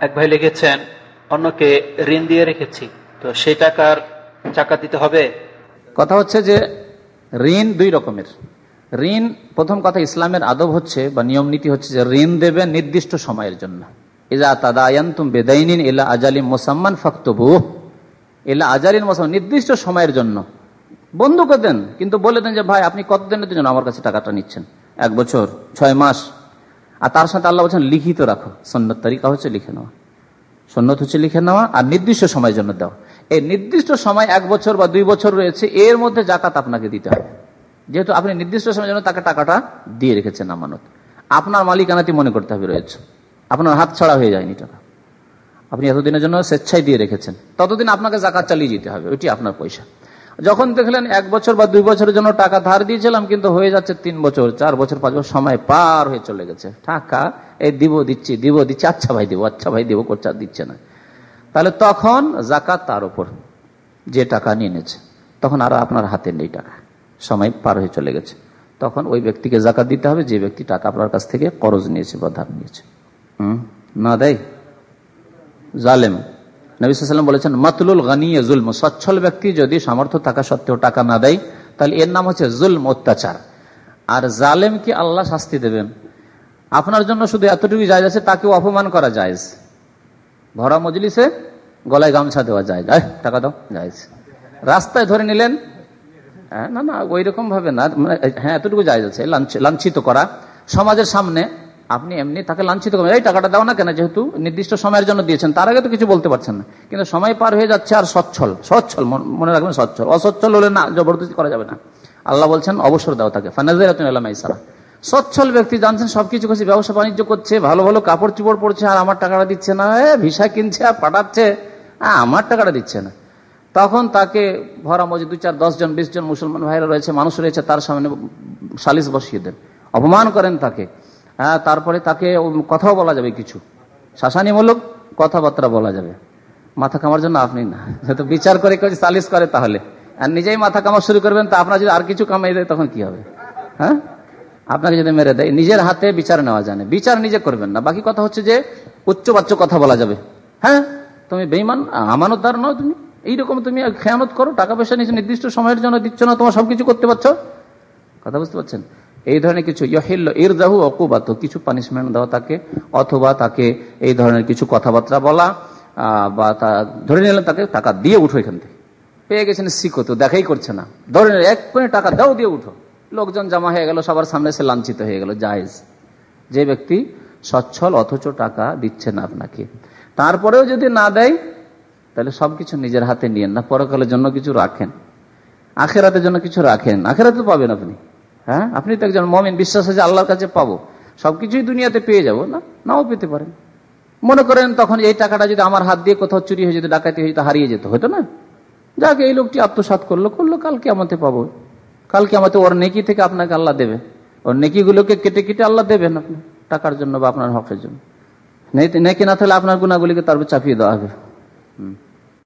এক ভাই লিখেছেন, অন্যকে ঋণ দিয়ে রেখেছি, তো সেই টাকার টাকা দিতে হবে। কথা হচ্ছে যে, ঋণ দুই রকমের। ঋণ, প্রথম কথা ইসলামের আদব হচ্ছে বা নিয়ম নীতি হচ্ছে যে ঋণ দেবে নির্দিষ্ট সময়ের জন্য। ইজা তাদায়ন্তুম বেদাইনিন এলা আজালিম মোসাম্মান ফাক্তবু। এলা আজালিন মোসাম্মান, নির্দিষ্ট সময়ের জন্য। বন্ধুকে দেন, কিন্তু বলে দেন যে, ভাই, আপনি কতদিনের জন্য আমার কাছে টাকাটা নিচ্ছেন? এক বছর, ছয় মাস। আর তার সাথে আল্লাহ বলছেন, লিখিত রাখো। সন্ন্যত তালিকা হচ্ছে লিখে নেওয়া। সন্ন্যত হচ্ছে লিখে নেওয়া আর নির্দিষ্ট সময়ের জন্য দেওয়া এই নির্দিষ্ট সময় এক বছর বা দুই বছর রয়েছে, এর মধ্যে জাকাত আপনাকে দিতে হবে। যেহেতু আপনি নির্দিষ্ট সময়ের জন্য তাকে টাকাটা দিয়ে রেখেছেন আমানত। আপনার মালিকানাতি মনে করতে হবে রয়েছে। আপনার হাত ছাড়া হয়ে যায়নি টাকা। আপনি এতদিনের জন্য স্বেচ্ছায় দিয়ে রেখেছেন। ততদিন আপনাকে জাকাত চালিয়ে যেতে হবে, ওইটি আপনার পয়সা। যখন দেখলেন এক বছর বা দুই বছরের জন্য টাকা ধার দিয়েছিলাম, কিন্তু হয়ে যাচ্ছে তিন বছর, চার বছর, পাঁচ বছর, সময় পার হয়ে চলে গেছে। টাকা, এই দিব, দিচ্ছি দিব, দিচ্ছি আচ্ছা ভাই দিব আচ্ছা ভাই দিব, করছে দিচ্ছে না। তাহলে তখন জাকাত তার উপর, যে টাকা নিয়ে নিয়েছে, তখন আর আপনার হাতে নেই টাকা, সময় পার হয়ে চলে গেছে। তখন ওই ব্যক্তিকে জাকাত দিতে হবে, যে ব্যক্তি টাকা আপনার কাছ থেকে করজ নিয়েছে বা ধার নিয়েছে। হম? না দেয়? জালেম। নবীলাম বলেছেন, মাতলুল গানিয়ে জুলম। সচ্ছল ব্যক্তি যদি সামর্থ্য থাকা সত্ত্বেও টাকা না দেয়, তাহলে এর নাম হচ্ছে জুলম অত্যাচার। আর জালেমকে আল্লাহ শাস্তি দেবেন? আপনার জন্য শুধু এতটুকু যায় আছে, তাকেও অপমান করা যায় ভরা মজলিসে গলায় গামছা দেওয়া যায়। যায় টাকা দাও যায় রাস্তায় ধরে নিলেন হ্যাঁ না না ওই রকম ভাবে না মানে হ্যাঁ এতটুকু যায় আছে লাঞ্ছিত করা। সমাজের সামনে আপনি এমনি তাকে লাঞ্ছিত করবেন। এই টাকাটা দাও না কেন? যেহেতু নির্দিষ্ট সময়ের জন্য দিয়েছেন, তার আগে তো কিছু বলতে পারছেন না। কিন্তু সময় পার হয়ে যাচ্ছে আর সচ্ছল। সচ্ছল, মনে রাখবেন সচ্ছল। অসচ্ছল হলে না, জবরদস্তি করা যাবে না। আল্লাহ বলছেন, অবসর দাও তাকে। ফানাজারা সচ্ছল ব্যক্তি জানছেন, সবকিছু করছে, ব্যবসা বাণিজ্য করছে, ভালো ভালো কাপড় চুপড় পড়ছে আর আমার টাকাটা দিচ্ছে না। ভিসা কিনছে আর পাঠাচ্ছে। আমার টাকাটা দিচ্ছে না। তখন তাকে ভরা মজি দু চার, দশ জন, বিশ জন মুসলমান ভাইরা রয়েছে, মানুষ রয়েছে, তার সামনে সালিশ বসিয়ে দেন। অপমান করেন তাকে। হ্যাঁ তারপরে তাকে কথাও বলা যাবে কিছু। শাসানিমূলক কথাবার্তা বলা যাবে। মাথা কামার জন্য আপনি না। যেহেতু বিচার করে কেউ সালিশ করে তাহলে। আর নিজেই মাথা কামা শুরু করবেন, তা আপনার যদি আর কিছু কামাই দেয়, তখন কি হবে? হ্যাঁ? আপনাকে যদি মেরে দেয়, নিজের হাতে বিচার নেওয়া জানে। বিচার নিজে করবেন না। বাকি কথা হচ্ছে যে উচ্চ বাচ্চ কথা বলা যাবে। হ্যাঁ? তুমি বেইমান আমানতদার নও তুমি। এইরকম তুমি খেয়ানত করো, টাকা পয়সা নিচে নির্দিষ্ট সময়ের জন্য দিচ্ছ না, তোমার সবকিছু করতে পারছ। কথা বুঝতে পারছেন? এই ধরনের কিছু ইহিল্ল ইরদাহু অকুবাত কিছু পানিশমেন্ট দেওয়া তাকে, অথবা তাকে এই ধরনের কিছু কথাবার্তা বলা বা তা, ধরে নিলেন তাকে টাকা দিয়ে উঠো এখান থেকে। পেয়ে গেছেন শিখো দেখাই করছে না। ধরে নিলেন, এক কোণে টাকা দাও, দিয়ে উঠো। লোকজন জমা হয়ে গেল, সবার সামনে সে লাঞ্ছিত হয়ে গেল, জায়েজ। যে ব্যক্তি সচ্ছল অথচ টাকা দিচ্ছে না আপনাকে। তারপরেও যদি না দেয়, তাহলে সবকিছু নিজের হাতে নিয়েন না, পরকালের জন্য কিছু রাখেন। আখেরাতের জন্য কিছু রাখেন। আখেরাতে পাবেন আপনি। হ্যাঁ? আপনি তো একজন মমিন, বিশ্বাস আছে আল্লাহর কাছে পাবো। সবকিছুই দুনিয়াতে পেয়ে যাব, না? নাও পেতে পারেন। মনে করেন তখন এই টাকাটা যদি আমার হাত দিয়ে কোথাও চুরি হয়ে যেত, ডাকাতি হয়ে যেত, হারিয়ে যেত, হতো না? যাকে, এই লোকটি আত্মসাত করল করল, কালকে আমাকে পাবো। কালকে আমাকে ওর নেকি থেকে আপনাকে আল্লাহ দেবে। ওর নেকিগুলোকে কেটে কেটে আল্লাহ দেবেন আপনি, টাকার জন্য বা আপনার হকের জন্য। নেকি না থাকলে আপনার গুণাগুলিকে তারপর চাপিয়ে দেওয়া হবে। হুম।